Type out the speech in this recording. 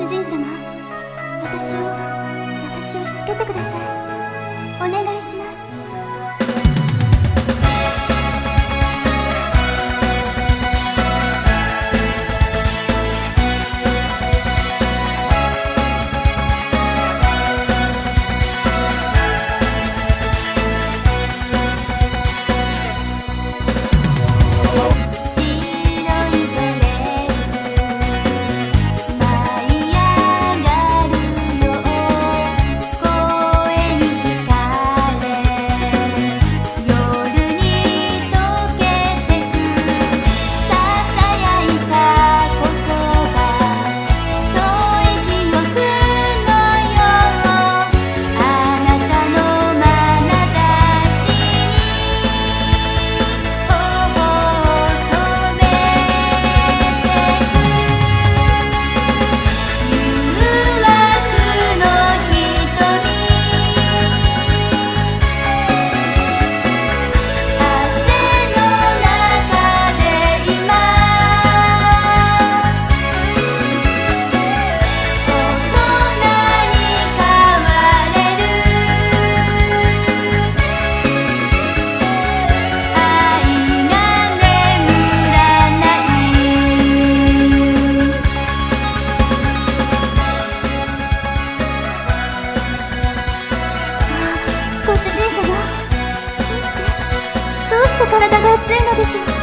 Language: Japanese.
主人様私を私をしつけてください。お願いします。と体が熱いのでしょう